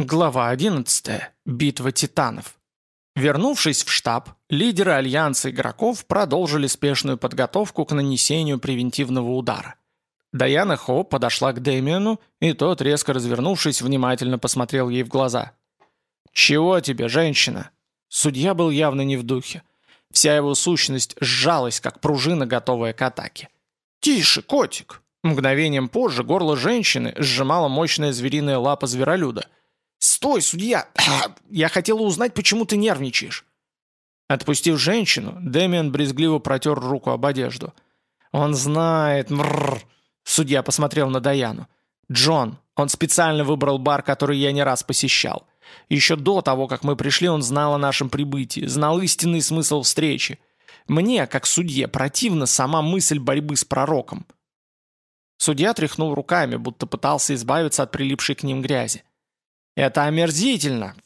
Глава 11. Битва титанов. Вернувшись в штаб, лидеры Альянса игроков продолжили спешную подготовку к нанесению превентивного удара. Даяна Хо подошла к Дэмиану, и тот, резко развернувшись, внимательно посмотрел ей в глаза. «Чего тебе, женщина?» Судья был явно не в духе. Вся его сущность сжалась, как пружина, готовая к атаке. «Тише, котик!» Мгновением позже горло женщины сжимала мощная звериная лапа зверолюда – «Стой, судья! Я хотела узнать, почему ты нервничаешь». Отпустив женщину, Дэмиан брезгливо протер руку об одежду. «Он знает, мрррр!» Судья посмотрел на Даяну. «Джон, он специально выбрал бар, который я не раз посещал. Еще до того, как мы пришли, он знал о нашем прибытии, знал истинный смысл встречи. Мне, как судье, противна сама мысль борьбы с пророком». Судья тряхнул руками, будто пытался избавиться от прилипшей к ним грязи. Это омерзительно.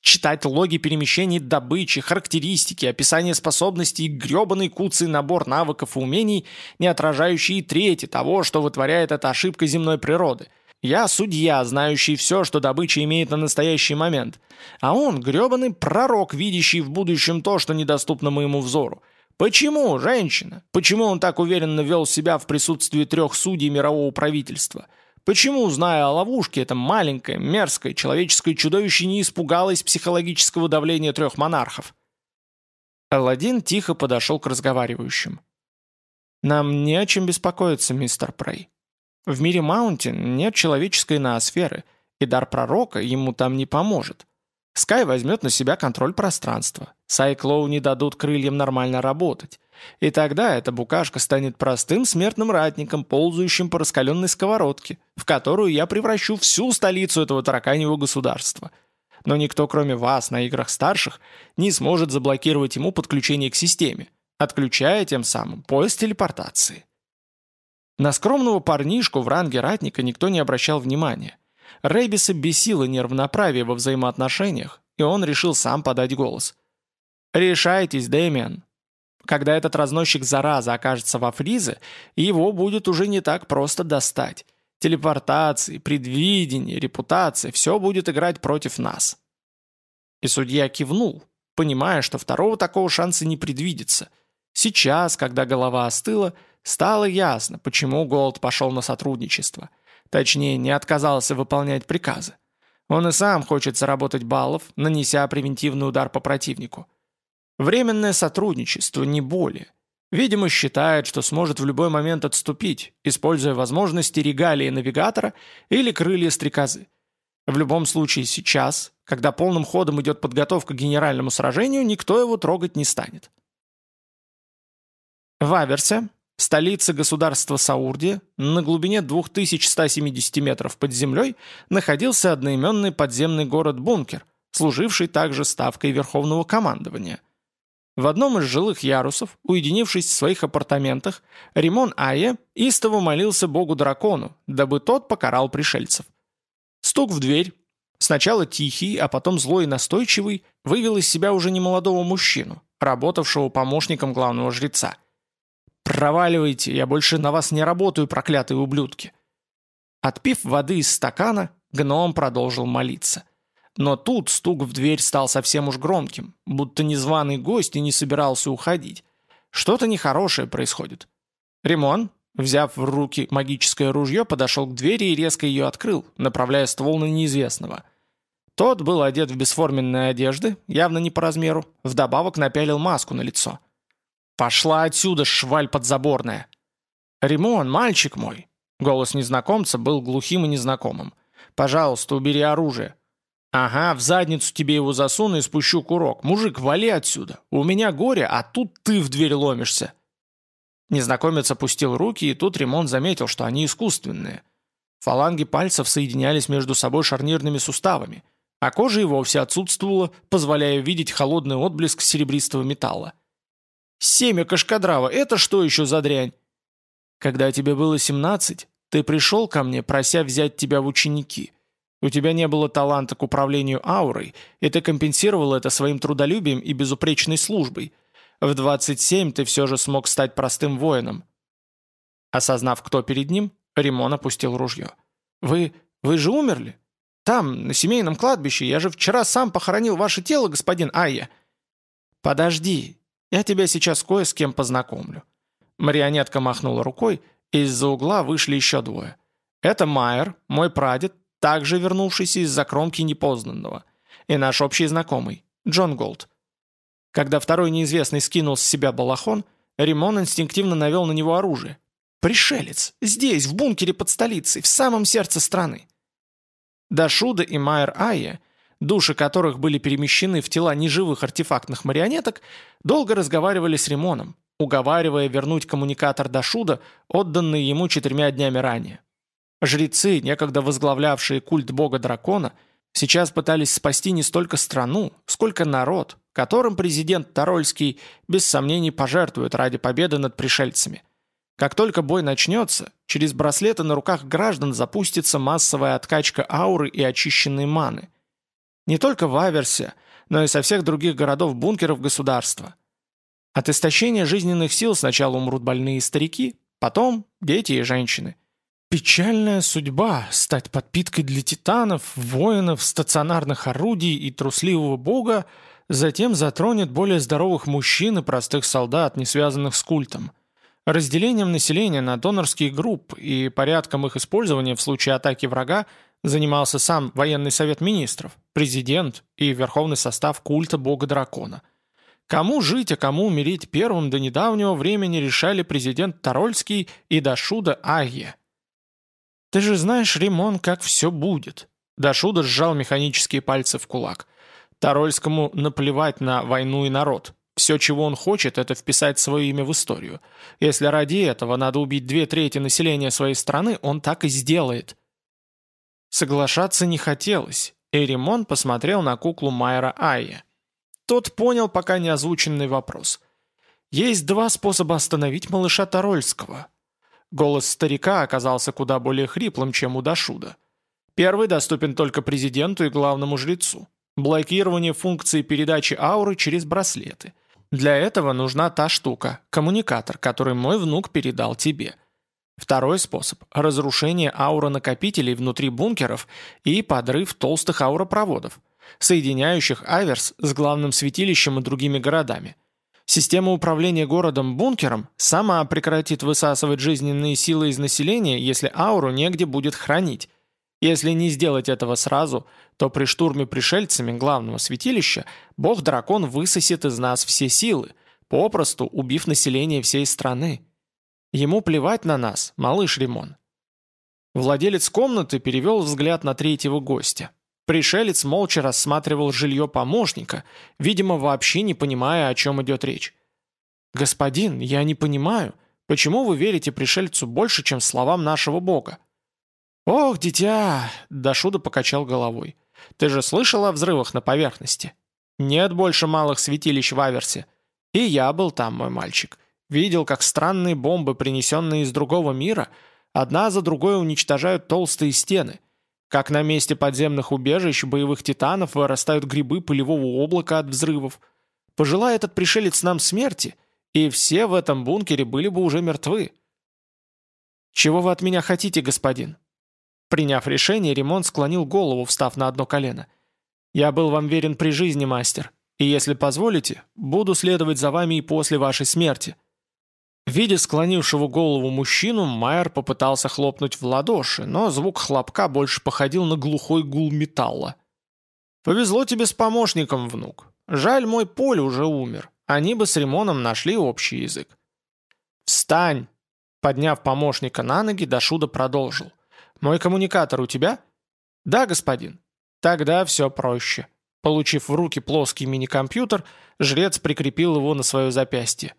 Читать логи перемещений добычи, характеристики, описание способностей и гребаный куцый набор навыков и умений, не отражающие трети того, что вытворяет эта ошибка земной природы. Я судья, знающий все, что добыча имеет на настоящий момент. А он гребаный пророк, видящий в будущем то, что недоступно моему взору. Почему, женщина? Почему он так уверенно вел себя в присутствии трех судей мирового правительства? Почему, зная о ловушке, это маленькое, мерзкое, человеческое чудовище не испугалось психологического давления трех монархов? Аладдин тихо подошел к разговаривающим. «Нам не о чем беспокоиться, мистер Прей. В мире Маунтин нет человеческой ноосферы, и дар пророка ему там не поможет. Скай возьмет на себя контроль пространства. Сайклоу не дадут крыльям нормально работать. И тогда эта букашка станет простым смертным ратником, ползающим по раскаленной сковородке, в которую я превращу всю столицу этого тараканьего государства. Но никто, кроме вас, на играх старших, не сможет заблокировать ему подключение к системе, отключая тем самым поезд телепортации. На скромного парнишку в ранге ратника никто не обращал внимания. Рейбиса бесило неравноправие во взаимоотношениях, и он решил сам подать голос. «Решайтесь, Дэмиан. Когда этот разносчик заразы окажется во фризе, его будет уже не так просто достать. Телепортации, предвидение, репутация – все будет играть против нас». И судья кивнул, понимая, что второго такого шанса не предвидится. Сейчас, когда голова остыла, стало ясно, почему Голд пошел на сотрудничество – Точнее, не отказался выполнять приказы. Он и сам хочет заработать баллов, нанеся превентивный удар по противнику. Временное сотрудничество, не более. Видимо, считает, что сможет в любой момент отступить, используя возможности регалии навигатора или крылья стрекозы. В любом случае сейчас, когда полным ходом идет подготовка к генеральному сражению, никто его трогать не станет. В Аверсе столице государства Саурдия, на глубине 2170 метров под землей, находился одноименный подземный город-бункер, служивший также ставкой Верховного командования. В одном из жилых ярусов, уединившись в своих апартаментах, Римон Айе истово молился богу-дракону, дабы тот покарал пришельцев. Стук в дверь, сначала тихий, а потом злой и настойчивый, вывел из себя уже немолодого мужчину, работавшего помощником главного жреца – «Проваливайте, я больше на вас не работаю, проклятые ублюдки!» Отпив воды из стакана, гном продолжил молиться. Но тут стук в дверь стал совсем уж громким, будто незваный гость и не собирался уходить. Что-то нехорошее происходит. Римон, взяв в руки магическое ружье, подошел к двери и резко ее открыл, направляя ствол на неизвестного. Тот был одет в бесформенные одежды, явно не по размеру, вдобавок напялил маску на лицо. «Пошла отсюда, шваль подзаборная!» «Римон, мальчик мой!» Голос незнакомца был глухим и незнакомым. «Пожалуйста, убери оружие». «Ага, в задницу тебе его засуну и спущу курок. Мужик, вали отсюда. У меня горе, а тут ты в дверь ломишься». Незнакомец опустил руки, и тут Римон заметил, что они искусственные. Фаланги пальцев соединялись между собой шарнирными суставами, а кожа и вовсе отсутствовала, позволяя видеть холодный отблеск серебристого металла. Семя Кашкадрава — это что еще за дрянь? Когда тебе было 17, ты пришел ко мне, прося взять тебя в ученики. У тебя не было таланта к управлению аурой, и ты компенсировал это своим трудолюбием и безупречной службой. В 27 ты все же смог стать простым воином. Осознав, кто перед ним, Римон опустил ружье. «Вы... вы же умерли?» Там, на семейном кладбище, я же вчера сам похоронил ваше тело, господин Айя». «Подожди, я тебя сейчас кое с кем познакомлю». Марионетка махнула рукой, и из-за угла вышли еще двое. Это Майер, мой прадед, также вернувшийся из-за кромки непознанного, и наш общий знакомый, Джон Голд. Когда второй неизвестный скинул с себя балахон, Римон инстинктивно навел на него оружие. «Пришелец! Здесь, в бункере под столицей, в самом сердце страны!» Дашуда и Майер Айя, души которых были перемещены в тела неживых артефактных марионеток, долго разговаривали с Римоном, уговаривая вернуть коммуникатор Дашуда, отданный ему четырьмя днями ранее. Жрецы, некогда возглавлявшие культ бога-дракона, сейчас пытались спасти не столько страну, сколько народ, которым президент Тарольский без сомнений пожертвует ради победы над пришельцами. Как только бой начнется, через браслеты на руках граждан запустится массовая откачка ауры и очищенной маны. Не только в Аверсе, но и со всех других городов-бункеров государства. От истощения жизненных сил сначала умрут больные старики, потом дети и женщины. Печальная судьба – стать подпиткой для титанов, воинов, стационарных орудий и трусливого бога затем затронет более здоровых мужчин и простых солдат, не связанных с культом. Разделением населения на донорские группы и порядком их использования в случае атаки врага занимался сам военный совет министров, президент и верховный состав культа бога-дракона. Кому жить, а кому умереть первым до недавнего времени решали президент Тарольский и Дашуда Агье. «Ты же знаешь, Римон, как все будет». Дашуда сжал механические пальцы в кулак. Тарольскому наплевать на войну и народ. Все, чего он хочет, это вписать свое имя в историю. Если ради этого надо убить две трети населения своей страны, он так и сделает. Соглашаться не хотелось, и Римон посмотрел на куклу Майера Айя. Тот понял пока не озвученный вопрос. Есть два способа остановить малыша Тарольского – Голос старика оказался куда более хриплым, чем у Дашуда. Первый доступен только президенту и главному жрецу. Блокирование функции передачи ауры через браслеты. Для этого нужна та штука, коммуникатор, который мой внук передал тебе. Второй способ – разрушение ауронакопителей внутри бункеров и подрыв толстых ауропроводов, соединяющих Аверс с главным святилищем и другими городами – Система управления городом-бункером сама прекратит высасывать жизненные силы из населения, если ауру негде будет хранить. Если не сделать этого сразу, то при штурме пришельцами главного святилища бог-дракон высосет из нас все силы, попросту убив население всей страны. Ему плевать на нас, малыш Римон. Владелец комнаты перевел взгляд на третьего гостя. Пришелец молча рассматривал жилье помощника, видимо, вообще не понимая, о чем идет речь. «Господин, я не понимаю, почему вы верите пришельцу больше, чем словам нашего бога?» «Ох, дитя!» – Дашуда покачал головой. «Ты же слышал о взрывах на поверхности? Нет больше малых святилищ в Аверсе. И я был там, мой мальчик. Видел, как странные бомбы, принесенные из другого мира, одна за другой уничтожают толстые стены – как на месте подземных убежищ боевых титанов вырастают грибы пылевого облака от взрывов. Пожелая этот пришелец нам смерти, и все в этом бункере были бы уже мертвы. «Чего вы от меня хотите, господин?» Приняв решение, Ремонт склонил голову, встав на одно колено. «Я был вам верен при жизни, мастер, и если позволите, буду следовать за вами и после вашей смерти». Видя склонившего голову мужчину, Майер попытался хлопнуть в ладоши, но звук хлопка больше походил на глухой гул металла. «Повезло тебе с помощником, внук. Жаль, мой Поль уже умер. Они бы с Римоном нашли общий язык». «Встань!» Подняв помощника на ноги, Дашуда продолжил. «Мой коммуникатор у тебя?» «Да, господин». «Тогда все проще». Получив в руки плоский мини-компьютер, жрец прикрепил его на свое запястье.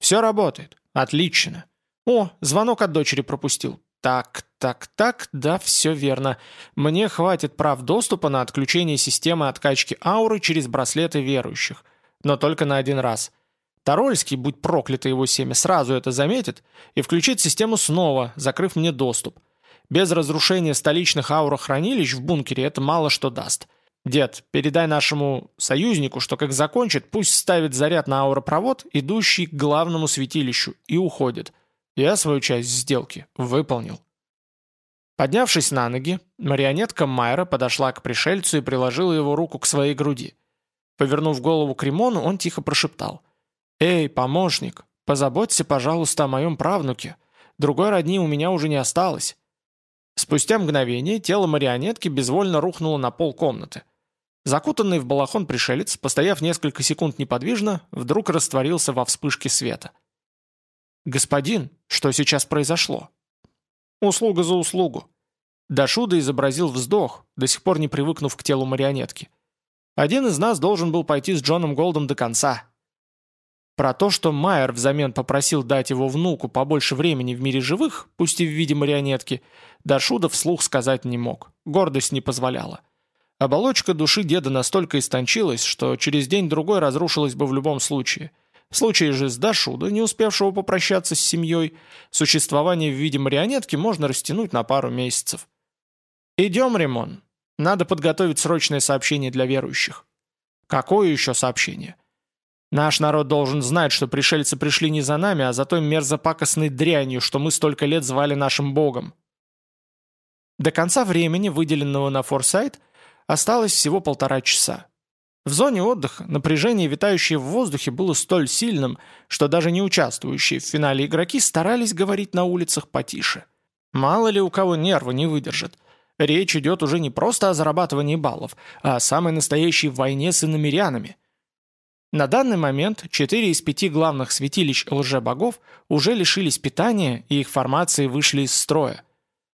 «Все работает. Отлично. О, звонок от дочери пропустил. Так, так, так, да, все верно. Мне хватит прав доступа на отключение системы откачки ауры через браслеты верующих. Но только на один раз. Тарольский, будь проклято его семя, сразу это заметит и включит систему снова, закрыв мне доступ. Без разрушения столичных аурохранилищ в бункере это мало что даст. «Дед, передай нашему союзнику, что как закончит, пусть ставит заряд на ауропровод, идущий к главному святилищу, и уходит. Я свою часть сделки выполнил». Поднявшись на ноги, марионетка Майера подошла к пришельцу и приложила его руку к своей груди. Повернув голову к Римону, он тихо прошептал. «Эй, помощник, позаботься, пожалуйста, о моем правнуке. Другой родни у меня уже не осталось». Спустя мгновение тело марионетки безвольно рухнуло на пол комнаты. Закутанный в балахон пришелец, постояв несколько секунд неподвижно, вдруг растворился во вспышке света. «Господин, что сейчас произошло?» Услуга за услугу. Дашуда изобразил вздох, до сих пор не привыкнув к телу марионетки. Один из нас должен был пойти с Джоном Голдом до конца. Про то, что Майер взамен попросил дать его внуку побольше времени в мире живых, пусть и в виде марионетки, Дашуда вслух сказать не мог. Гордость не позволяла. Оболочка души деда настолько истончилась, что через день-другой разрушилась бы в любом случае – в случае же с Дашуда, не успевшего попрощаться с семьей, существование в виде марионетки можно растянуть на пару месяцев. «Идем, Римон. Надо подготовить срочное сообщение для верующих». «Какое еще сообщение?» «Наш народ должен знать, что пришельцы пришли не за нами, а за той мерзопакостной дрянью, что мы столько лет звали нашим богом». До конца времени, выделенного на форсайт, осталось всего полтора часа. В зоне отдыха напряжение, витающее в воздухе, было столь сильным, что даже не участвующие в финале игроки старались говорить на улицах потише. Мало ли у кого нервы не выдержат. Речь идет уже не просто о зарабатывании баллов, а о самой настоящей войне с иномерянами. На данный момент четыре из пяти главных святилищ лжебогов уже лишились питания и их формации вышли из строя.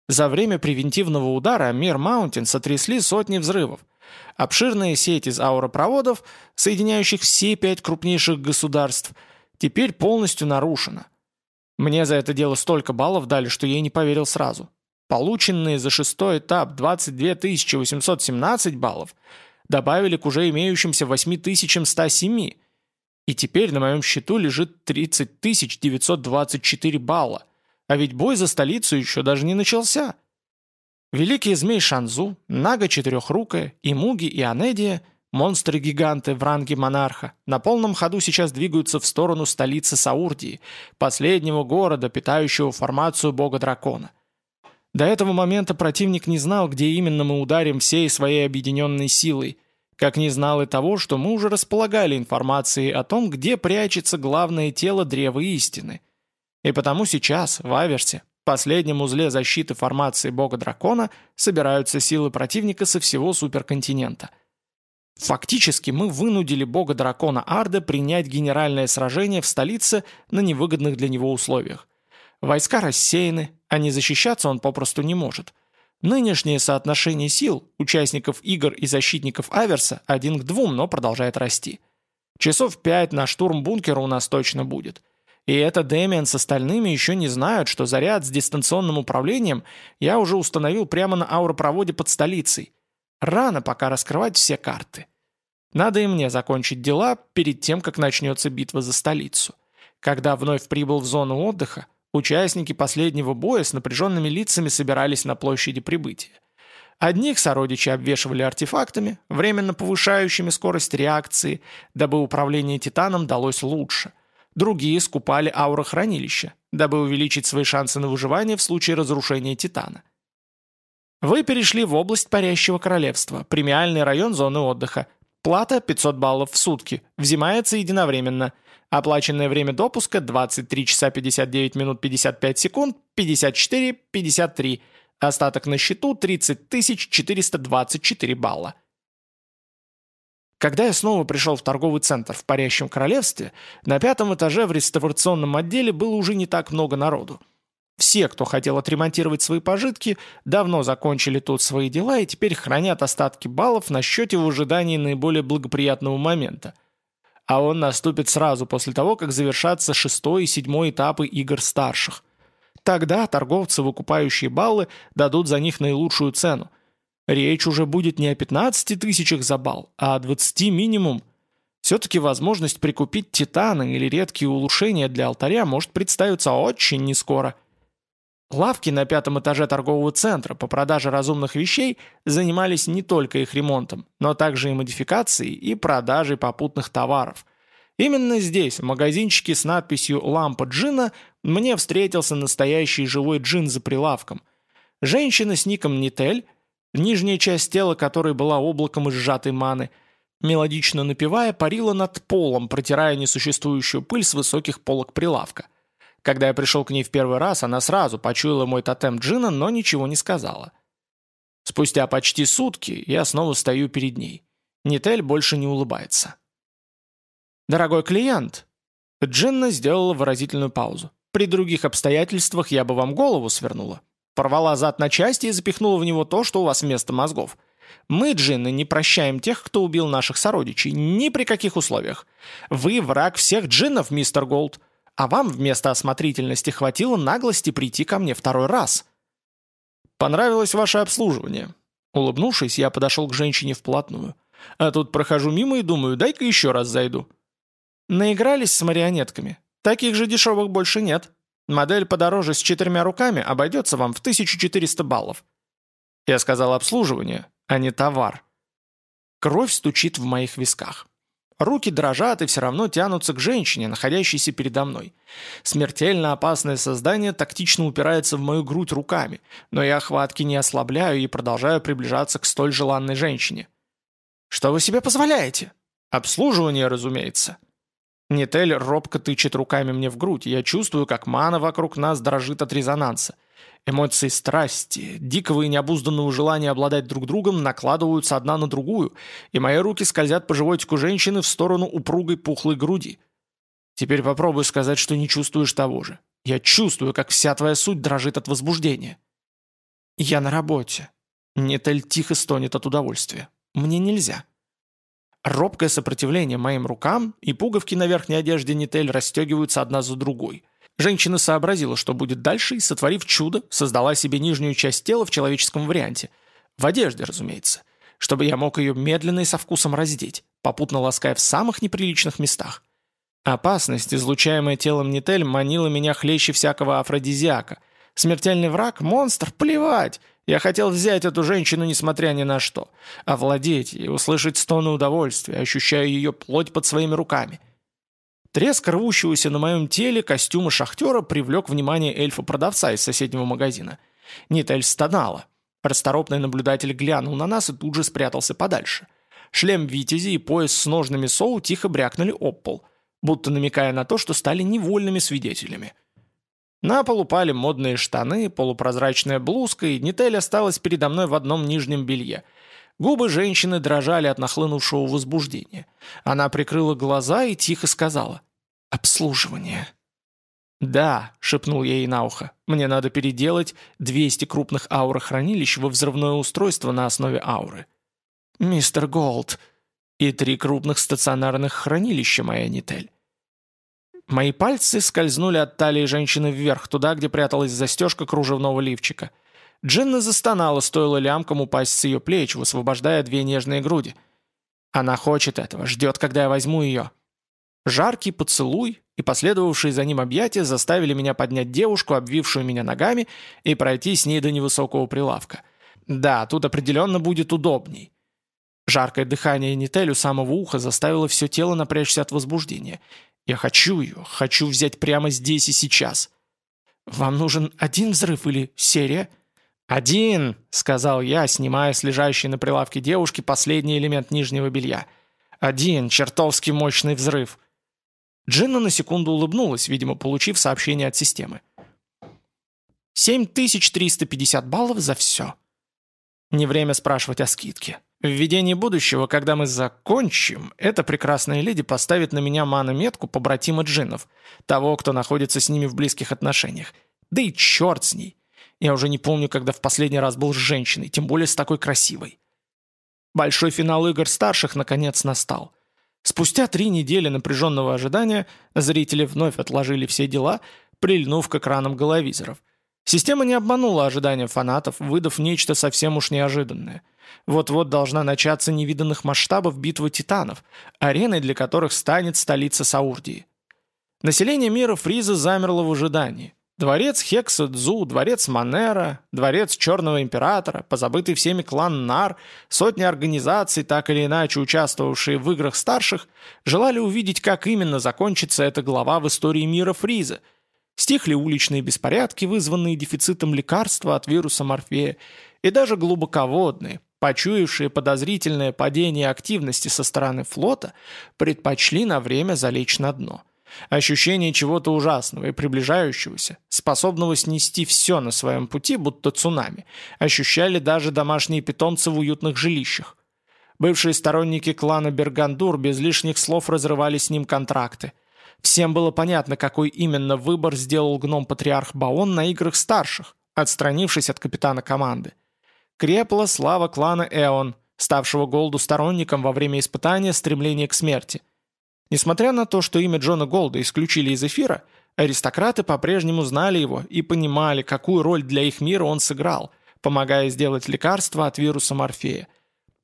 За время превентивного удара Мир Маунтин сотрясли сотни взрывов, Обширная сеть из ауропроводов, соединяющих все пять крупнейших государств, теперь полностью нарушена. Мне за это дело столько баллов дали, что я не поверил сразу. Полученные за шестой этап 22 817 баллов добавили к уже имеющимся 8107, и теперь на моем счету лежит 30 924 балла, а ведь бой за столицу еще даже не начался. Великие змей Шанзу, Нага Четырехрукая, Имуги и Анедия, монстры-гиганты в ранге монарха, на полном ходу сейчас двигаются в сторону столицы Саурдии, последнего города, питающего формацию бога-дракона. До этого момента противник не знал, где именно мы ударим всей своей объединенной силой, как не знал и того, что мы уже располагали информацией о том, где прячется главное тело Древа Истины. И потому сейчас, в Аверсе, последнем узле защиты формации бога-дракона собираются силы противника со всего суперконтинента. Фактически мы вынудили бога-дракона Арда принять генеральное сражение в столице на невыгодных для него условиях. Войска рассеяны, а не защищаться он попросту не может. Нынешнее соотношение сил участников игр и защитников Аверса один к двум, но продолжает расти. Часов пять на штурм бункера у нас точно будет – и это Дэмиан с остальными еще не знают, что заряд с дистанционным управлением я уже установил прямо на ауропроводе под столицей. Рано пока раскрывать все карты. Надо и мне закончить дела перед тем, как начнется битва за столицу. Когда вновь прибыл в зону отдыха, участники последнего боя с напряженными лицами собирались на площади прибытия. Одних сородичи обвешивали артефактами, временно повышающими скорость реакции, дабы управление Титаном далось лучше – Другие скупали аурохранилища, дабы увеличить свои шансы на выживание в случае разрушения Титана. Вы перешли в область Парящего Королевства, премиальный район зоны отдыха. Плата 500 баллов в сутки, взимается единовременно. Оплаченное время допуска 23 часа 59 минут 55 секунд, 54, 53. Остаток на счету 30 424 балла. Когда я снова пришел в торговый центр в Парящем Королевстве, на пятом этаже в реставрационном отделе было уже не так много народу. Все, кто хотел отремонтировать свои пожитки, давно закончили тут свои дела и теперь хранят остатки баллов на счете в ожидании наиболее благоприятного момента. А он наступит сразу после того, как завершатся шестой и седьмой этапы игр старших. Тогда торговцы, выкупающие баллы, дадут за них наилучшую цену – Речь уже будет не о 15 тысячах за бал, а о 20 минимум. Все-таки возможность прикупить титаны или редкие улучшения для алтаря может представиться очень нескоро. Лавки на пятом этаже торгового центра по продаже разумных вещей занимались не только их ремонтом, но также и модификацией и продажей попутных товаров. Именно здесь, в магазинчике с надписью «Лампа джина», мне встретился настоящий живой джин за прилавком – Женщина с ником Нитель, нижняя часть тела которой была облаком из сжатой маны, мелодично напевая, парила над полом, протирая несуществующую пыль с высоких полок прилавка. Когда я пришел к ней в первый раз, она сразу почуяла мой тотем джина, но ничего не сказала. Спустя почти сутки я снова стою перед ней. Нитель больше не улыбается. «Дорогой клиент!» Джинна сделала выразительную паузу. «При других обстоятельствах я бы вам голову свернула. Порвала зад на части и запихнула в него то, что у вас вместо мозгов. Мы, джинны, не прощаем тех, кто убил наших сородичей, ни при каких условиях. Вы враг всех джиннов, мистер Голд, а вам вместо осмотрительности хватило наглости прийти ко мне второй раз. Понравилось ваше обслуживание. Улыбнувшись, я подошел к женщине вплотную. А тут прохожу мимо и думаю, дай-ка еще раз зайду. Наигрались с марионетками. Таких же дешевых больше нет. Модель подороже с четырьмя руками обойдется вам в 1400 баллов. Я сказал обслуживание, а не товар. Кровь стучит в моих висках. Руки дрожат и все равно тянутся к женщине, находящейся передо мной. Смертельно опасное создание тактично упирается в мою грудь руками, но я хватки не ослабляю и продолжаю приближаться к столь желанной женщине. «Что вы себе позволяете?» «Обслуживание, разумеется». Нитель робко тычет руками мне в грудь, я чувствую, как мана вокруг нас дрожит от резонанса. Эмоции страсти, дикого и необузданного желания обладать друг другом накладываются одна на другую, и мои руки скользят по животику женщины в сторону упругой пухлой груди. Теперь попробуй сказать, что не чувствуешь того же. Я чувствую, как вся твоя суть дрожит от возбуждения. Я на работе. Нетель тихо стонет от удовольствия. Мне нельзя. Робкое сопротивление моим рукам и пуговки на верхней одежде Нитель расстегиваются одна за другой. Женщина сообразила, что будет дальше, и, сотворив чудо, создала себе нижнюю часть тела в человеческом варианте. В одежде, разумеется. Чтобы я мог ее медленно и со вкусом раздеть, попутно лаская в самых неприличных местах. Опасность, излучаемая телом Нитель, манила меня хлеще всякого афродизиака. Смертельный враг? Монстр? Плевать! Я хотел взять эту женщину, несмотря ни на что. Овладеть ей, услышать стоны удовольствия, ощущая ее плоть под своими руками – Треск рвущегося на моем теле костюма шахтера привлек внимание эльфа-продавца из соседнего магазина. Нитель стонала. Расторопный наблюдатель глянул на нас и тут же спрятался подальше. Шлем Витязи и пояс с ножными Соу тихо брякнули об пол, будто намекая на то, что стали невольными свидетелями. На пол упали модные штаны, полупрозрачная блузка, и Нитель осталась передо мной в одном нижнем белье. Губы женщины дрожали от нахлынувшего возбуждения. Она прикрыла глаза и тихо сказала «Обслуживание». «Да», — шепнул ей на ухо, — «мне надо переделать 200 крупных аурохранилищ во взрывное устройство на основе ауры». «Мистер Голд», и три крупных стационарных хранилища, моя Нитель. Мои пальцы скользнули от талии женщины вверх, туда, где пряталась застежка кружевного лифчика — Джинна застонала, стоило лямкам упасть с ее плеч, высвобождая две нежные груди. Она хочет этого, ждет, когда я возьму ее. Жаркий поцелуй и последовавшие за ним объятия заставили меня поднять девушку, обвившую меня ногами, и пройти с ней до невысокого прилавка. Да, тут определенно будет удобней. Жаркое дыхание Нитель у самого уха заставило все тело напрячься от возбуждения. Я хочу ее, хочу взять прямо здесь и сейчас. «Вам нужен один взрыв или серия?» «Один!» — сказал я, снимая с лежащей на прилавке девушки последний элемент нижнего белья. «Один! Чертовски мощный взрыв!» Джинна на секунду улыбнулась, видимо, получив сообщение от системы. «7350 баллов за все!» Не время спрашивать о скидке. В видении будущего, когда мы закончим, эта прекрасная леди поставит на меня мана-метку побратима джиннов, того, кто находится с ними в близких отношениях. Да и черт с ней! Я уже не помню, когда в последний раз был с женщиной, тем более с такой красивой. Большой финал игр старших наконец настал. Спустя три недели напряженного ожидания зрители вновь отложили все дела, прильнув к экранам головизоров. Система не обманула ожидания фанатов, выдав нечто совсем уж неожиданное. Вот-вот должна начаться невиданных масштабов битва титанов, ареной для которых станет столица Саурдии. Население мира Фриза замерло в ожидании. Дворец Хекса Дзу, дворец Манера, дворец Черного Императора, позабытый всеми клан Нар, сотни организаций, так или иначе участвовавшие в играх старших, желали увидеть, как именно закончится эта глава в истории мира Фриза. Стихли уличные беспорядки, вызванные дефицитом лекарства от вируса морфея, и даже глубоководные, почуявшие подозрительное падение активности со стороны флота, предпочли на время залечь на дно. Ощущение чего-то ужасного и приближающегося, способного снести все на своем пути, будто цунами, ощущали даже домашние питомцы в уютных жилищах. Бывшие сторонники клана Бергандур без лишних слов разрывали с ним контракты. Всем было понятно, какой именно выбор сделал гном-патриарх Баон на играх старших, отстранившись от капитана команды. Крепла слава клана Эон, ставшего Голду сторонником во время испытания стремления к смерти. Несмотря на то, что имя Джона Голда исключили из эфира, аристократы по-прежнему знали его и понимали, какую роль для их мира он сыграл, помогая сделать лекарство от вируса Морфея.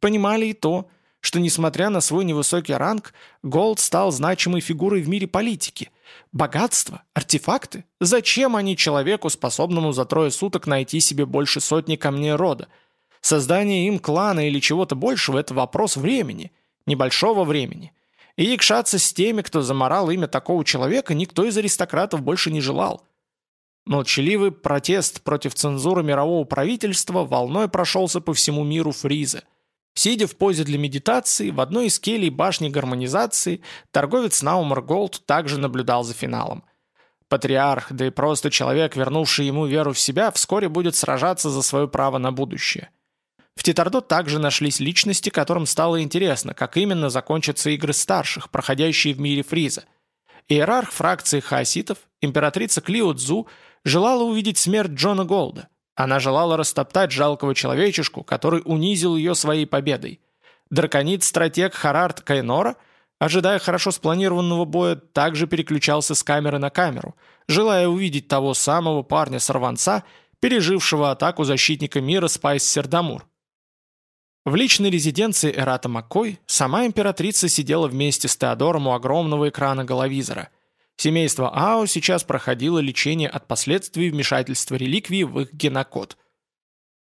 Понимали и то, что, несмотря на свой невысокий ранг, Голд стал значимой фигурой в мире политики. Богатство, артефакты? Зачем они человеку, способному за трое суток найти себе больше сотни камней рода? Создание им клана или чего-то большего – это вопрос времени, небольшого времени. И якшаться с теми, кто заморал имя такого человека, никто из аристократов больше не желал. Молчаливый протест против цензуры мирового правительства волной прошелся по всему миру Фриза – Сидя в позе для медитации, в одной из келей башни гармонизации, торговец Наумар Голд также наблюдал за финалом. Патриарх, да и просто человек, вернувший ему веру в себя, вскоре будет сражаться за свое право на будущее. В Титардо также нашлись личности, которым стало интересно, как именно закончатся игры старших, проходящие в мире Фриза. Иерарх фракции хаоситов, императрица Клио Цзу, желала увидеть смерть Джона Голда – она желала растоптать жалкого человечешку, который унизил ее своей победой. Драконит-стратег Харард Кайнора, ожидая хорошо спланированного боя, также переключался с камеры на камеру, желая увидеть того самого парня-сорванца, пережившего атаку защитника мира Спайс Сердамур. В личной резиденции Эрата Маккой сама императрица сидела вместе с Теодором у огромного экрана головизора – Семейство Ао сейчас проходило лечение от последствий вмешательства реликвии в их генокод.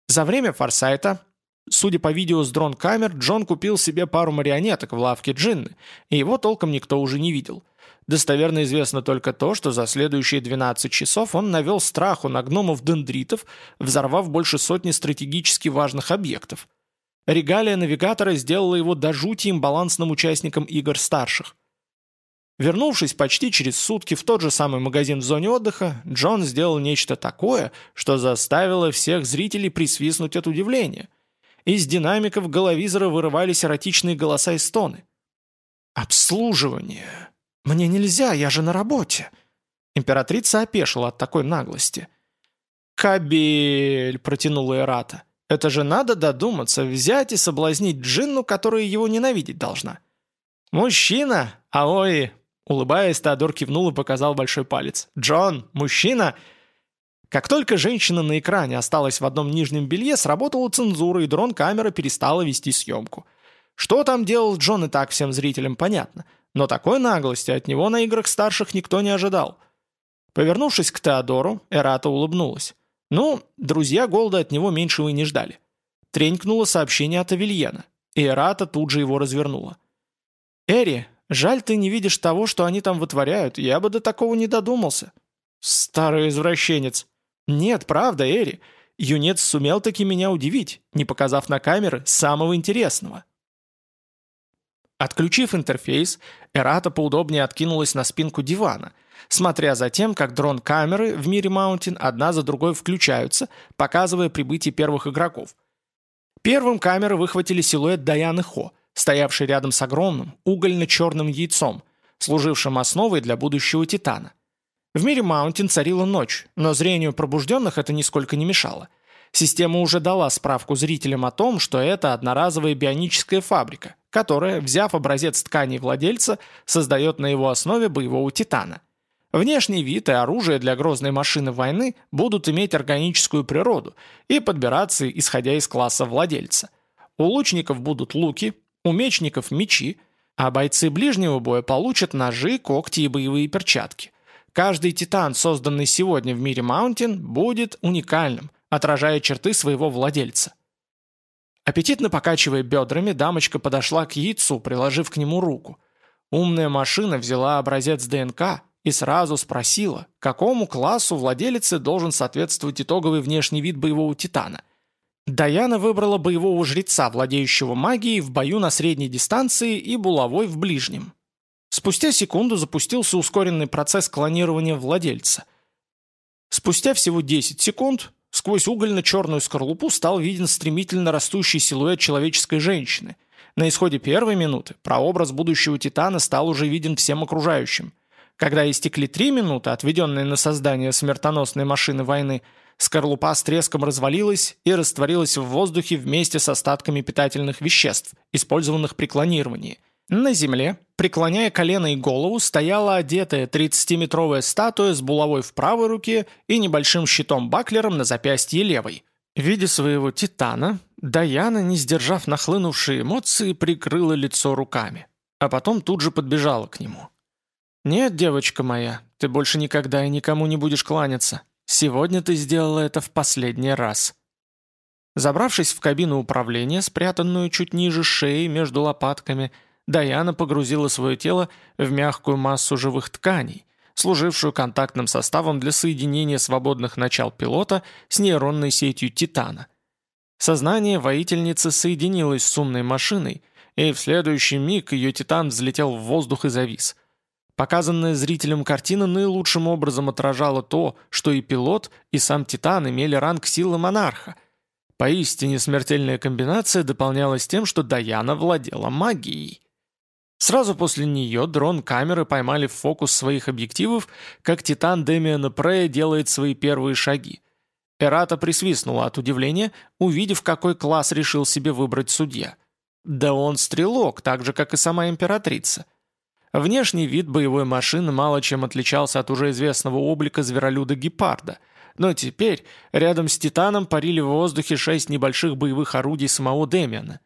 За время форсайта, судя по видео с дрон-камер, Джон купил себе пару марионеток в лавке Джинны, и его толком никто уже не видел. Достоверно известно только то, что за следующие 12 часов он навел страху на гномов-дендритов, взорвав больше сотни стратегически важных объектов. Регалия навигатора сделала его до жути имбалансным участником игр старших. Вернувшись почти через сутки в тот же самый магазин в зоне отдыха, Джон сделал нечто такое, что заставило всех зрителей присвистнуть от удивления. Из динамиков головизора вырывались эротичные голоса и стоны. «Обслуживание! Мне нельзя, я же на работе!» Императрица опешила от такой наглости. «Кабель!» — протянула Эрата. «Это же надо додуматься, взять и соблазнить Джинну, которая его ненавидеть должна». «Мужчина! Аои! Улыбаясь, Теодор кивнул и показал большой палец. «Джон, мужчина!» Как только женщина на экране осталась в одном нижнем белье, сработала цензура, и дрон-камера перестала вести съемку. Что там делал Джон и так всем зрителям понятно. Но такой наглости от него на играх старших никто не ожидал. Повернувшись к Теодору, Эрата улыбнулась. Ну, друзья Голда от него меньшего и не ждали. Тренькнуло сообщение от Авельена, и Эрата тут же его развернула. «Эри, Жаль, ты не видишь того, что они там вытворяют. Я бы до такого не додумался». «Старый извращенец». «Нет, правда, Эри. Юнец сумел таки меня удивить, не показав на камеры самого интересного». Отключив интерфейс, Эрата поудобнее откинулась на спинку дивана, смотря за тем, как дрон-камеры в мире Маунтин одна за другой включаются, показывая прибытие первых игроков. Первым камеры выхватили силуэт Даяны Хо, стоявший рядом с огромным угольно-черным яйцом, служившим основой для будущего Титана. В мире Маунтин царила ночь, но зрению пробужденных это нисколько не мешало. Система уже дала справку зрителям о том, что это одноразовая бионическая фабрика, которая, взяв образец ткани владельца, создает на его основе боевого Титана. Внешний вид и оружие для грозной машины войны будут иметь органическую природу и подбираться, исходя из класса владельца. У лучников будут луки, у мечников мечи, а бойцы ближнего боя получат ножи, когти и боевые перчатки. Каждый титан, созданный сегодня в мире Маунтин, будет уникальным, отражая черты своего владельца. Аппетитно покачивая бедрами, дамочка подошла к яйцу, приложив к нему руку. Умная машина взяла образец ДНК, и сразу спросила, какому классу владелицы должен соответствовать итоговый внешний вид боевого титана. Даяна выбрала боевого жреца, владеющего магией в бою на средней дистанции и булавой в ближнем. Спустя секунду запустился ускоренный процесс клонирования владельца. Спустя всего 10 секунд сквозь угольно-черную скорлупу стал виден стремительно растущий силуэт человеческой женщины. На исходе первой минуты прообраз будущего Титана стал уже виден всем окружающим. Когда истекли три минуты, отведенные на создание смертоносной машины войны, скорлупа с треском развалилась и растворилась в воздухе вместе с остатками питательных веществ, использованных при клонировании. На земле, преклоняя колено и голову, стояла одетая 30-метровая статуя с булавой в правой руке и небольшим щитом-баклером на запястье левой. Видя своего титана, Даяна, не сдержав нахлынувшие эмоции, прикрыла лицо руками, а потом тут же подбежала к нему. «Нет, девочка моя, ты больше никогда и никому не будешь кланяться. Сегодня ты сделала это в последний раз». Забравшись в кабину управления, спрятанную чуть ниже шеи между лопатками, Даяна погрузила свое тело в мягкую массу живых тканей, служившую контактным составом для соединения свободных начал пилота с нейронной сетью Титана. Сознание воительницы соединилось с умной машиной, и в следующий миг ее Титан взлетел в воздух и завис – Показанная зрителям картина наилучшим образом отражала то, что и пилот, и сам Титан имели ранг силы монарха. Поистине смертельная комбинация дополнялась тем, что Даяна владела магией. Сразу после нее дрон-камеры поймали в фокус своих объективов, как Титан Демиана Прея делает свои первые шаги. Эрата присвистнула от удивления, увидев, какой класс решил себе выбрать судья. Да он стрелок, так же, как и сама императрица – Внешний вид боевой машины мало чем отличался от уже известного облика зверолюда-гепарда, но теперь рядом с «Титаном» парили в воздухе шесть небольших боевых орудий самого Демиана.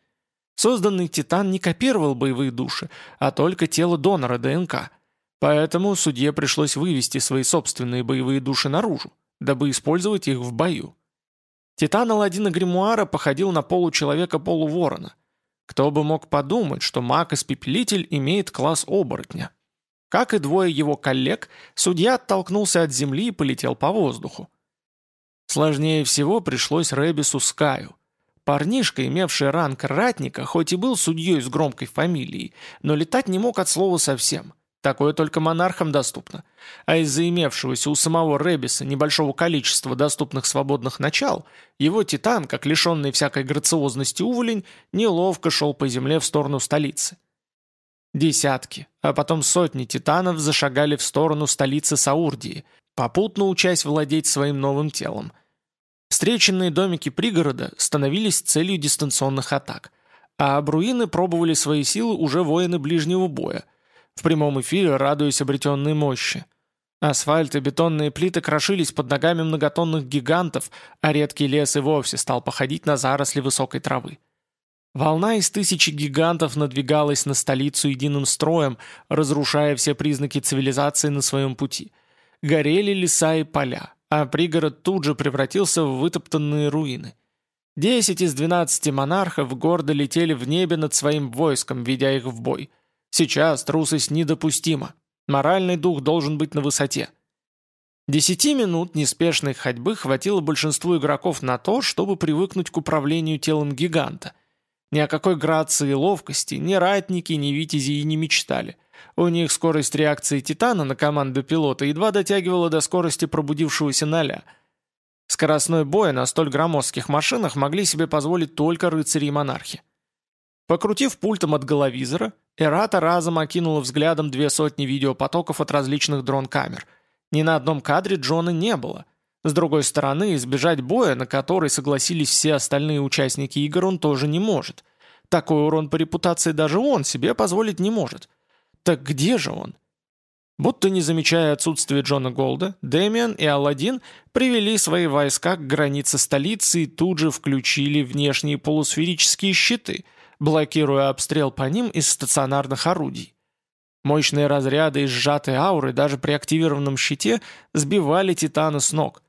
Созданный «Титан» не копировал боевые души, а только тело донора ДНК. Поэтому судье пришлось вывести свои собственные боевые души наружу, дабы использовать их в бою. Титан Аладдина Гримуара походил на получеловека-полуворона – кто бы мог подумать, что маг-испепелитель имеет класс оборотня. Как и двое его коллег, судья оттолкнулся от земли и полетел по воздуху. Сложнее всего пришлось Рэбису Скаю. Парнишка, имевший ранг ратника, хоть и был судьей с громкой фамилией, но летать не мог от слова совсем – Такое только монархам доступно. А из-за имевшегося у самого Ребиса небольшого количества доступных свободных начал, его титан, как лишенный всякой грациозности уволень, неловко шел по земле в сторону столицы. Десятки, а потом сотни титанов зашагали в сторону столицы Саурдии, попутно учась владеть своим новым телом. Встреченные домики пригорода становились целью дистанционных атак, а об руины пробовали свои силы уже воины ближнего боя – в прямом эфире радуясь обретенной мощи. Асфальт и бетонные плиты крошились под ногами многотонных гигантов, а редкий лес и вовсе стал походить на заросли высокой травы. Волна из тысячи гигантов надвигалась на столицу единым строем, разрушая все признаки цивилизации на своем пути. Горели леса и поля, а пригород тут же превратился в вытоптанные руины. Десять из двенадцати монархов гордо летели в небе над своим войском, ведя их в бой – Сейчас трусость недопустима. Моральный дух должен быть на высоте. Десяти минут неспешной ходьбы хватило большинству игроков на то, чтобы привыкнуть к управлению телом гиганта. Ни о какой грации и ловкости ни ратники, ни витязи и не мечтали. У них скорость реакции Титана на команду пилота едва дотягивала до скорости пробудившегося ноля. Скоростной бой на столь громоздких машинах могли себе позволить только рыцари и монархи. Покрутив пультом от головизора, Эрата разом окинула взглядом две сотни видеопотоков от различных дрон-камер. Ни на одном кадре Джона не было. С другой стороны, избежать боя, на который согласились все остальные участники игр, он тоже не может. Такой урон по репутации даже он себе позволить не может. Так где же он? Будто не замечая отсутствия Джона Голда, Дэмиан и Алладин привели свои войска к границе столицы и тут же включили внешние полусферические щиты – блокируя обстрел по ним из стационарных орудий. Мощные разряды и сжатые ауры даже при активированном щите сбивали Титана с ног.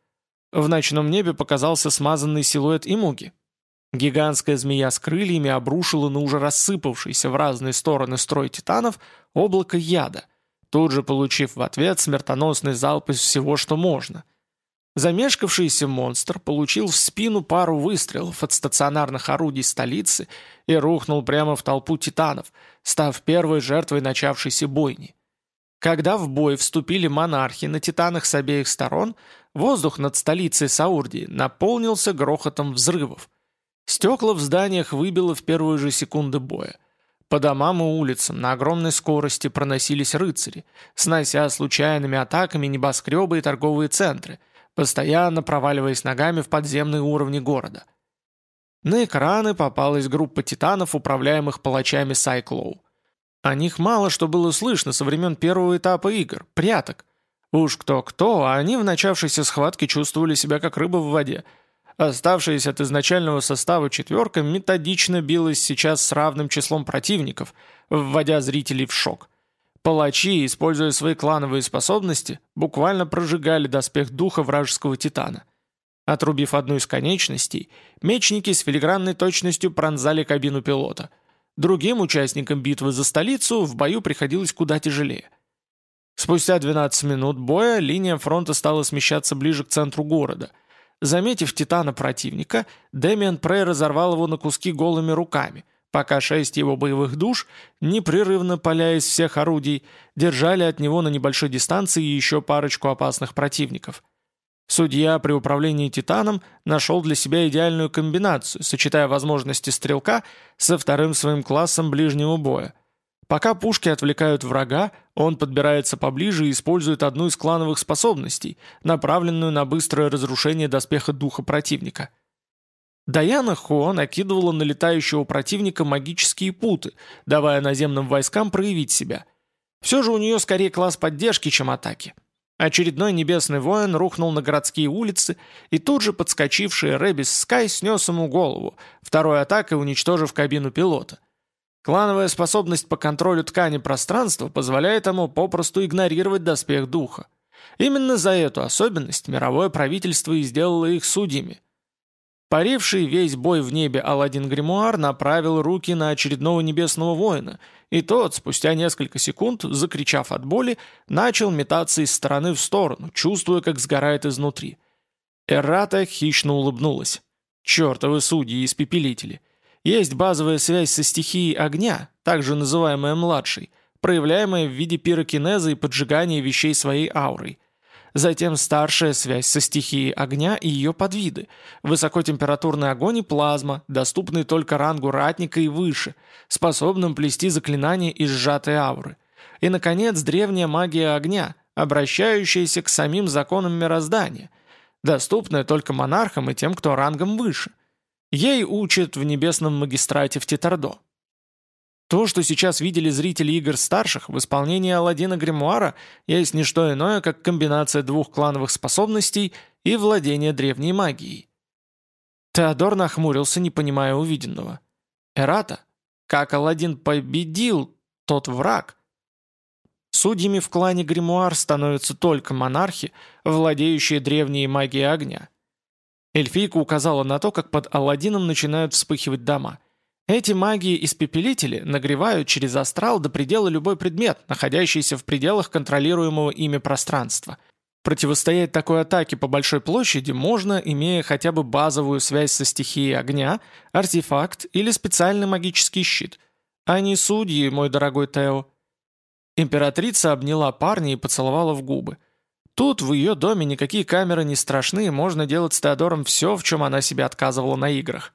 В ночном небе показался смазанный силуэт Имуги. Гигантская змея с крыльями обрушила на уже рассыпавшийся в разные стороны строй титанов облако яда. тут же получив в ответ смертоносный залп из всего, что можно. Замешкавшийся монстр получил в спину пару выстрелов от стационарных орудий столицы и рухнул прямо в толпу титанов, став первой жертвой начавшейся бойни. Когда в бой вступили монархи на титанах с обеих сторон, воздух над столицей Саурдии наполнился грохотом взрывов. Стекла в зданиях выбило в первые же секунды боя. По домам и улицам на огромной скорости проносились рыцари, снося случайными атаками небоскребы и торговые центры, постоянно проваливаясь ногами в подземные уровни города. На экраны попалась группа титанов, управляемых палачами Сайклоу. О них мало что было слышно со времен первого этапа игр, пряток. Уж кто-кто, а они в начавшейся схватке чувствовали себя как рыба в воде – Оставшаяся от изначального состава четверка методично билась сейчас с равным числом противников, вводя зрителей в шок. Палачи, используя свои клановые способности, буквально прожигали доспех духа вражеского титана. Отрубив одну из конечностей, мечники с филигранной точностью пронзали кабину пилота. Другим участникам битвы за столицу в бою приходилось куда тяжелее. Спустя 12 минут боя линия фронта стала смещаться ближе к центру города – Заметив титана противника, Дэмиан Прей разорвал его на куски голыми руками, пока шесть его боевых душ, непрерывно паля всех орудий, держали от него на небольшой дистанции еще парочку опасных противников. Судья при управлении «Титаном» нашел для себя идеальную комбинацию, сочетая возможности стрелка со вторым своим классом ближнего боя – Пока пушки отвлекают врага, он подбирается поближе и использует одну из клановых способностей, направленную на быстрое разрушение доспеха духа противника. Даяна Хо накидывала на летающего противника магические путы, давая наземным войскам проявить себя. Все же у нее скорее класс поддержки, чем атаки. Очередной небесный воин рухнул на городские улицы, и тут же подскочивший Рэбис Скай снес ему голову, второй атакой уничтожив кабину пилота – Клановая способность по контролю ткани пространства позволяет ему попросту игнорировать доспех духа. Именно за эту особенность мировое правительство и сделало их судьями. Паривший весь бой в небе Аладдин Гримуар направил руки на очередного небесного воина, и тот, спустя несколько секунд, закричав от боли, начал метаться из стороны в сторону, чувствуя, как сгорает изнутри. Эррата хищно улыбнулась. «Чертовы судьи и испепелители!» Есть базовая связь со стихией огня, также называемая младшей, проявляемая в виде пирокинеза и поджигания вещей своей аурой. Затем старшая связь со стихией огня и ее подвиды, высокотемпературный огонь и плазма, доступные только рангу ратника и выше, способным плести заклинания из сжатой ауры. И, наконец, древняя магия огня, обращающаяся к самим законам мироздания, доступная только монархам и тем, кто рангом выше – Ей учат в небесном магистрате в Титардо. То, что сейчас видели зрители игр старших, в исполнении Аладдина Гримуара есть не что иное, как комбинация двух клановых способностей и владение древней магией. Теодор нахмурился, не понимая увиденного. Эрата? Как Аладдин победил тот враг? Судьями в клане Гримуар становятся только монархи, владеющие древней магией огня. Эльфийка указала на то, как под Алладином начинают вспыхивать дома. Эти магии-испепелители нагревают через астрал до предела любой предмет, находящийся в пределах контролируемого ими пространства. Противостоять такой атаке по большой площади можно, имея хотя бы базовую связь со стихией огня, артефакт или специальный магический щит. А не судьи, мой дорогой Тео. Императрица обняла парня и поцеловала в губы. Тут в ее доме никакие камеры не страшны, можно делать с Теодором все, в чем она себе отказывала на играх.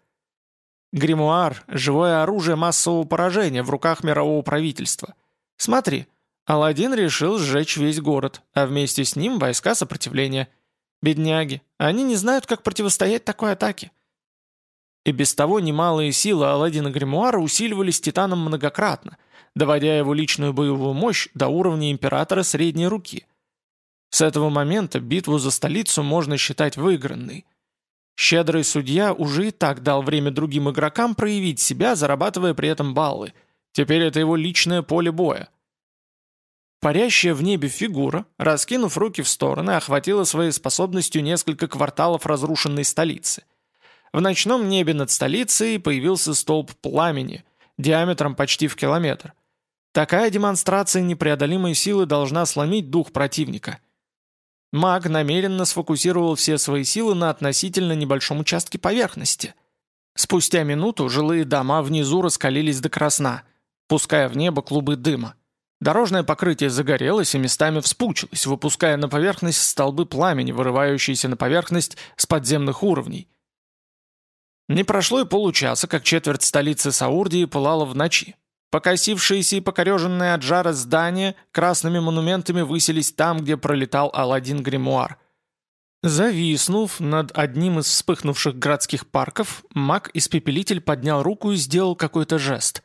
Гримуар – живое оружие массового поражения в руках мирового правительства. Смотри, Аладдин решил сжечь весь город, а вместе с ним войска сопротивления. Бедняги, они не знают, как противостоять такой атаке. И без того немалые силы Аладдина Гримуара усиливались Титаном многократно, доводя его личную боевую мощь до уровня Императора Средней Руки – с этого момента битву за столицу можно считать выигранной. Щедрый судья уже и так дал время другим игрокам проявить себя, зарабатывая при этом баллы. Теперь это его личное поле боя. Парящая в небе фигура, раскинув руки в стороны, охватила своей способностью несколько кварталов разрушенной столицы. В ночном небе над столицей появился столб пламени, диаметром почти в километр. Такая демонстрация непреодолимой силы должна сломить дух противника. Маг намеренно сфокусировал все свои силы на относительно небольшом участке поверхности. Спустя минуту жилые дома внизу раскалились до красна, пуская в небо клубы дыма. Дорожное покрытие загорелось и местами вспучилось, выпуская на поверхность столбы пламени, вырывающиеся на поверхность с подземных уровней. Не прошло и получаса, как четверть столицы Саурдии пылала в ночи. Покосившиеся и покореженные от жара здания красными монументами высились там, где пролетал Аладдин Гримуар. Зависнув над одним из вспыхнувших городских парков, маг-испепелитель поднял руку и сделал какой-то жест.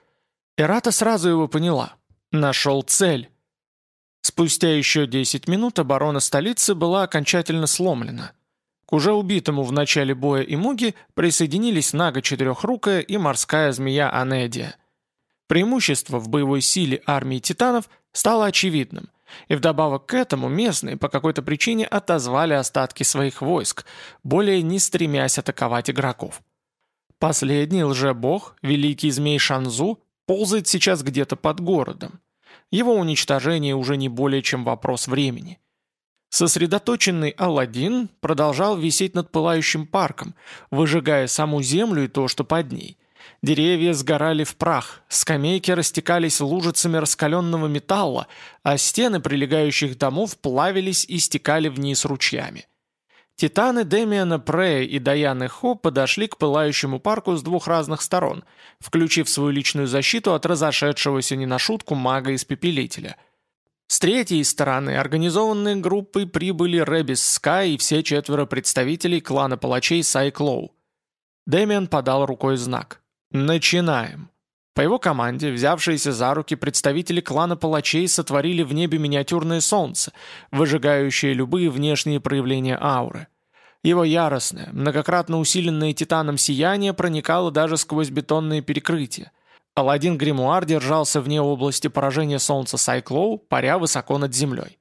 Эрата сразу его поняла. Нашел цель. Спустя еще 10 минут оборона столицы была окончательно сломлена. К уже убитому в начале боя Имуги присоединились Нага Четырехрукая и морская змея Анедия. Преимущество в боевой силе армии титанов стало очевидным, и вдобавок к этому местные по какой-то причине отозвали остатки своих войск, более не стремясь атаковать игроков. Последний лжебог, великий змей Шанзу, ползает сейчас где-то под городом. Его уничтожение уже не более чем вопрос времени. Сосредоточенный Аладдин продолжал висеть над пылающим парком, выжигая саму землю и то, что под ней. Деревья сгорали в прах, скамейки растекались лужицами раскаленного металла, а стены прилегающих домов плавились и стекали вниз ручьями. Титаны Демиана Прея и Даяны Хо подошли к пылающему парку с двух разных сторон, включив свою личную защиту от разошедшегося не на шутку мага-испепелителя. С третьей стороны организованные группой прибыли Рэбис Скай и все четверо представителей клана палачей Сайклоу. Дэмиан подал рукой знак. «Начинаем». По его команде, взявшиеся за руки представители клана палачей сотворили в небе миниатюрное солнце, выжигающее любые внешние проявления ауры. Его яростное, многократно усиленное титаном сияние проникало даже сквозь бетонные перекрытия. Аладдин Гримуар держался вне области поражения солнца Сайклоу, паря высоко над землей.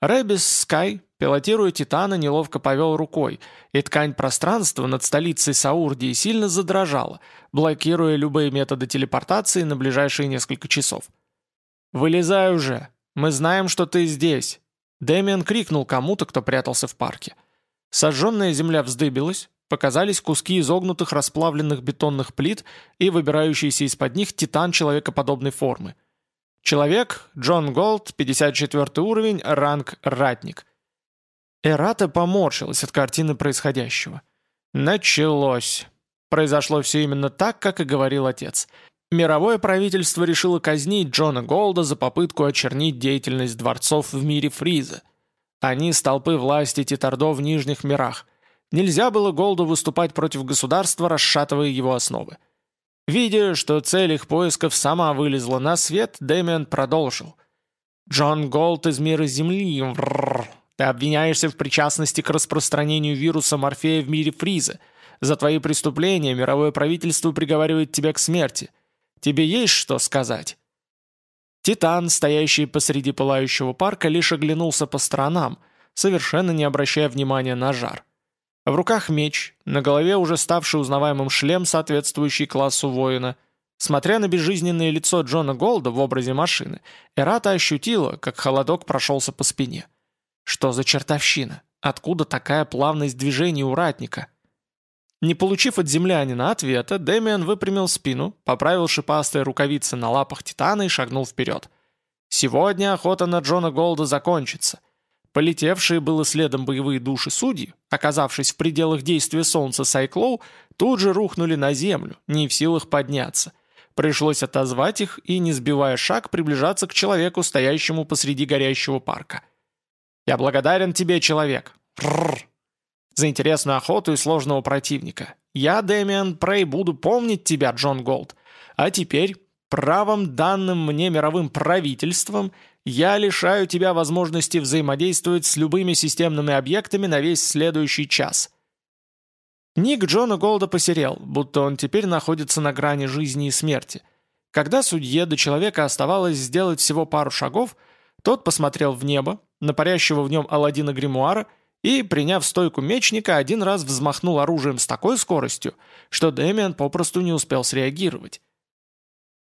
Рэбис Скай, пилотируя Титана, неловко повел рукой, и ткань пространства над столицей Саурдии сильно задрожала, блокируя любые методы телепортации на ближайшие несколько часов. «Вылезай уже! Мы знаем, что ты здесь!» Дэмиан крикнул кому-то, кто прятался в парке. Сожженная земля вздыбилась, показались куски изогнутых расплавленных бетонных плит и выбирающийся из-под них титан человекоподобной формы – Человек, Джон Голд, 54 уровень, ранг «Ратник». Эрата поморщилась от картины происходящего. Началось. Произошло все именно так, как и говорил отец. Мировое правительство решило казнить Джона Голда за попытку очернить деятельность дворцов в мире Фриза. Они столпы власти Титардо в Нижних мирах. Нельзя было Голду выступать против государства, расшатывая его основы. Видя, что цель их поисков сама вылезла на свет, Дэмиан продолжил. «Джон Голд из мира Земли. Врррр. Ты обвиняешься в причастности к распространению вируса Морфея в мире Фриза. За твои преступления мировое правительство приговаривает тебя к смерти. Тебе есть что сказать?» Титан, стоящий посреди пылающего парка, лишь оглянулся по сторонам, совершенно не обращая внимания на жар. В руках меч, на голове уже ставший узнаваемым шлем, соответствующий классу воина. Смотря на безжизненное лицо Джона Голда в образе машины, Эрата ощутила, как холодок прошелся по спине. Что за чертовщина? Откуда такая плавность движений у ратника? Не получив от землянина ответа, Дэмиан выпрямил спину, поправил шипастые рукавицы на лапах Титана и шагнул вперед. Сегодня охота на Джона Голда закончится — Полетевшие было следом боевые души судьи, оказавшись в пределах действия солнца Сайклоу, тут же рухнули на землю, не в силах подняться. Пришлось отозвать их и, не сбивая шаг, приближаться к человеку, стоящему посреди горящего парка. «Я благодарен тебе, человек!» Рррр. «За интересную охоту и сложного противника. Я, Дэмиан Прей, буду помнить тебя, Джон Голд. А теперь, правом данным мне мировым правительством, я лишаю тебя возможности взаимодействовать с любыми системными объектами на весь следующий час». Ник Джона Голда посерел, будто он теперь находится на грани жизни и смерти. Когда судье до человека оставалось сделать всего пару шагов, тот посмотрел в небо, на парящего в нем Аладдина Гримуара, и, приняв стойку мечника, один раз взмахнул оружием с такой скоростью, что Дэмиан попросту не успел среагировать.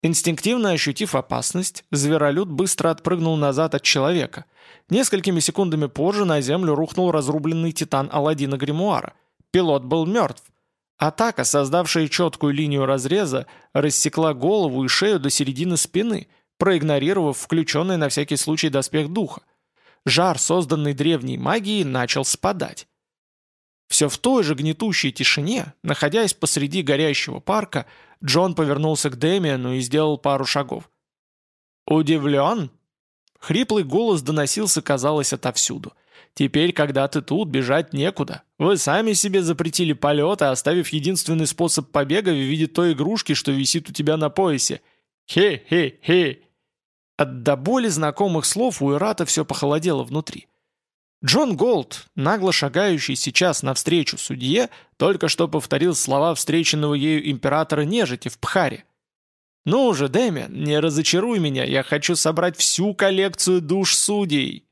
Инстинктивно ощутив опасность, зверолюд быстро отпрыгнул назад от человека. Несколькими секундами позже на землю рухнул разрубленный титан Аладдина Гримуара. Пилот был мертв. Атака, создавшая четкую линию разреза, рассекла голову и шею до середины спины, проигнорировав включенный на всякий случай доспех духа. Жар, созданный древней магией, начал спадать. Все в той же гнетущей тишине, находясь посреди горящего парка, Джон повернулся к Дэмиану и сделал пару шагов. «Удивлен?» Хриплый голос доносился, казалось, отовсюду. «Теперь, когда ты тут, бежать некуда. Вы сами себе запретили полет, оставив единственный способ побега в виде той игрушки, что висит у тебя на поясе. Хе-хе-хе!» От до боли знакомых слов у Ирата все похолодело внутри. Джон Голд, нагло шагающий сейчас навстречу судье, только что повторил слова встреченного ею императора нежити в Пхаре. «Ну же, Дэмиан, не разочаруй меня, я хочу собрать всю коллекцию душ судей!»